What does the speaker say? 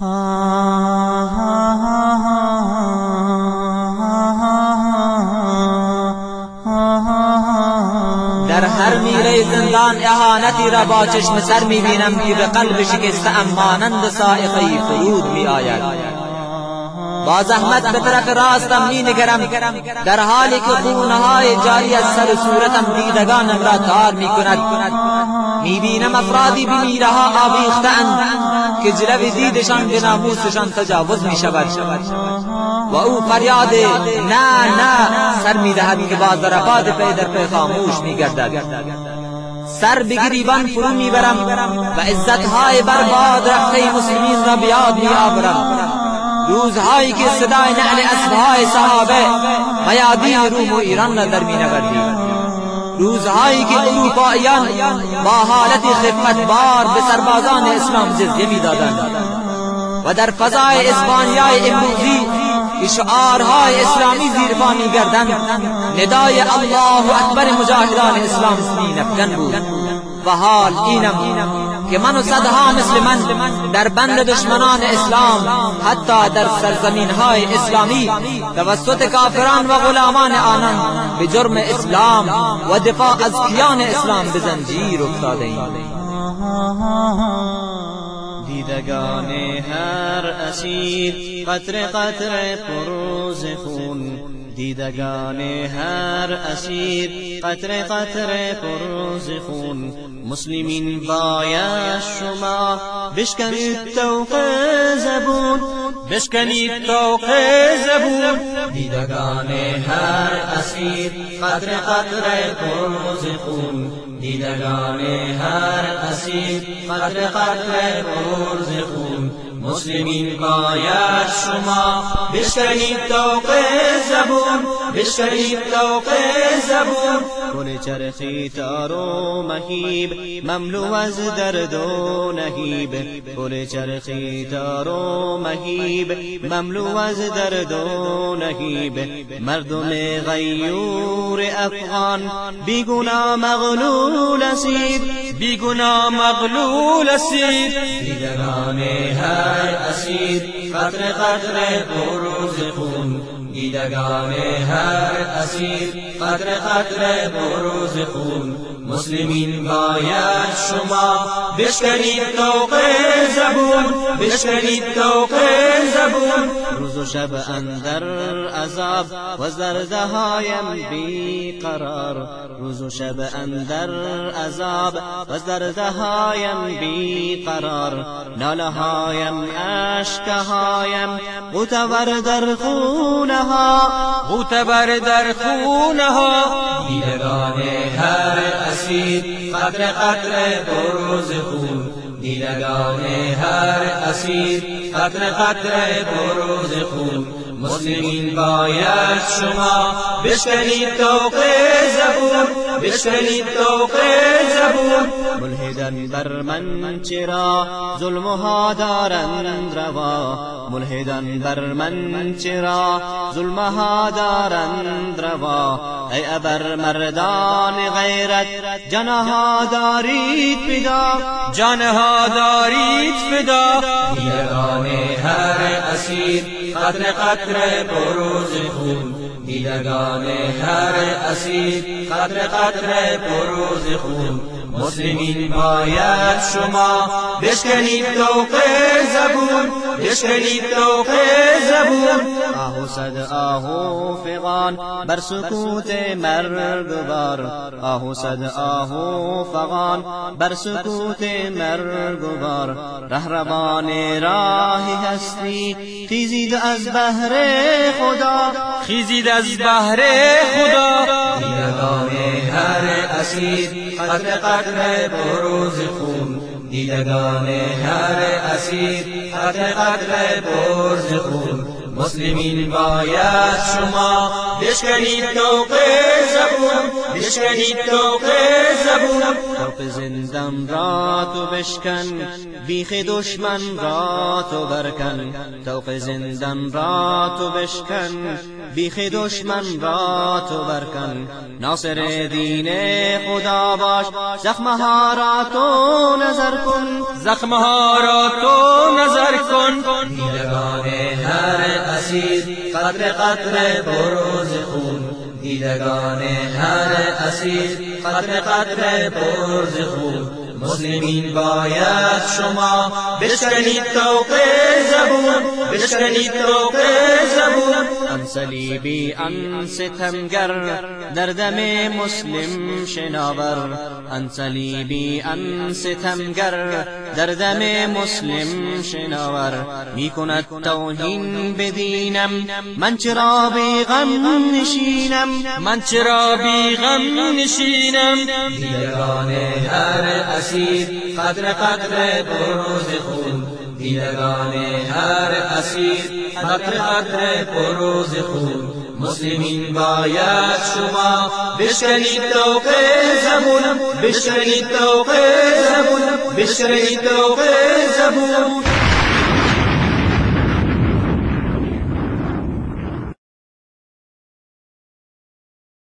در هر میره زندان اهانتی را با چشم سر می‌بینم که به قلب شکسته مانند سائقی فرود می آید با زحمت به طرف راستم می نگرم در حالی که خونهای جاری از سر صورتم دیدگانم را تار می کند می بینم افرادی به میره ها آویختند که جلو دیدشان به ناموسشان تجاوز می شود و او فریاد نه نه سر می دهد که با ضربات پی در پی خاموش می گردد سر به گریبان فرو می‌برم و عزتهای برباد رفته مسلمین را بیاد می آورم روزهایی که صدای نعل اسبهای صحابه میادین روم و ایران را در مینوردید روزهایی که اروپاییان با حالت خفت بار به سربازان اسلام جزیه می‌دادند. و در فضای اسپانیای امروزی که شعارهای اسلامی زیر پا میگردند ندای الله اکبر مجاهدان اسلام می بود. و حال اینم که من و صدها مثل من در بند دشمنان اسلام حتی در سرزمین های اسلامی توسط کافران و غلامان آنان به جرم اسلام و دفاع از کیان اسلام به زنجیر افتاده ایم. دیدگان هر اسیر قطر قطر پروز خون دیدگان هر اسیر قطر قطر پروز خون. مسلمین باید شما بشکنید توق زبون بشکنید توق زبون. دیدگان هر اسیر قطر قطر پروز خون. دیدگان هر اسیر قطر قطر پروز خون. مسلمین باید شما بشکنید توق زبون بشکنید توق زبون. گل چرخی تار و مهیب مملو از درد و نهیب. گل چرخی تار و مهیب مملو از درد و نهیب. مردم غیور افغان بیگنا مغلول اسید. بیگنا مغلول اسید. دیدگان هر اسیر قطر قطر بروز خون. دیدگان هر اسیر قطر قطر بروز خون. مسلمین باید شما بشکنید توق زبون بشکنید توق زبون. روز و شب اندر عذاب و زرده هایم بی قرار روز و شب اندر عذاب و زرده هایم بی قرار ناله هایم اشکه هایم غوتور در خونه ها غوتور در خونه ها دیدگان هر اسیر قطر قطر بروز خون. دیدگان هر اسیر قطر قطر بروز خون. مسلمین باید شما بشکنید توق زبون. بشکنید توق زبون. ملحدن بر من چرا ظلم ها دارند روا؟ ملحدن بر من چرا ظلم ها دارند روا؟ ای ابر مردان غیرت جنها دارید فدا. جانها دارید فدا. دیدگان هر اسیر قطر قطر بروز خون. دیدگان هر اسیر قطر قطر بروز خون. مسلمین باید شما بشکنید توق زبون بشکنید توق زبون. آهو صد آهو فغان بر سکوت مرگبار آهو صد آهو فغان بر سکوت مرگبار رهروان راهی هستی خیزید از بهر خدا. خیزید از بهر خدا. دیدگان هر اسیر قدر قدر بروز خون. دیدگان هر اسیر قدر قدر بروز خون. مسلمین باید شما بشکنید توق زبون بشکنید توق زبون توق زندم را تو بشکن بیخ دشمن را تو برکن. توق زندم را تو بشکن بیخ دشمن را تو برکن. ناصر دین خدا باش زخمها را تو نظر کن. زخمها را تو نظر کن. دیدگان اسیر قطر قطر بروز خون. دیدگان هر اسیر. قطر قطر بروز خون. مسلمین باید شما بشکنید توق زبون. بشکنید توق زبون. ان صلیبی ان ستمگر در دم مسلم شناور. ان صلیبی ان ستمگر در دم مسلم شناور می کند توهین بدینم من چرا بی غم نشینم؟ من چرا بی غم نشینم؟ دیدگان هر اسیر قدر قدر بروز خون. دیدگان هر اسیر قدر قدر بروز خون. مسلمین باید شما بشکنید توق زبون بشکنید توق زبون بشکنید توق زبون.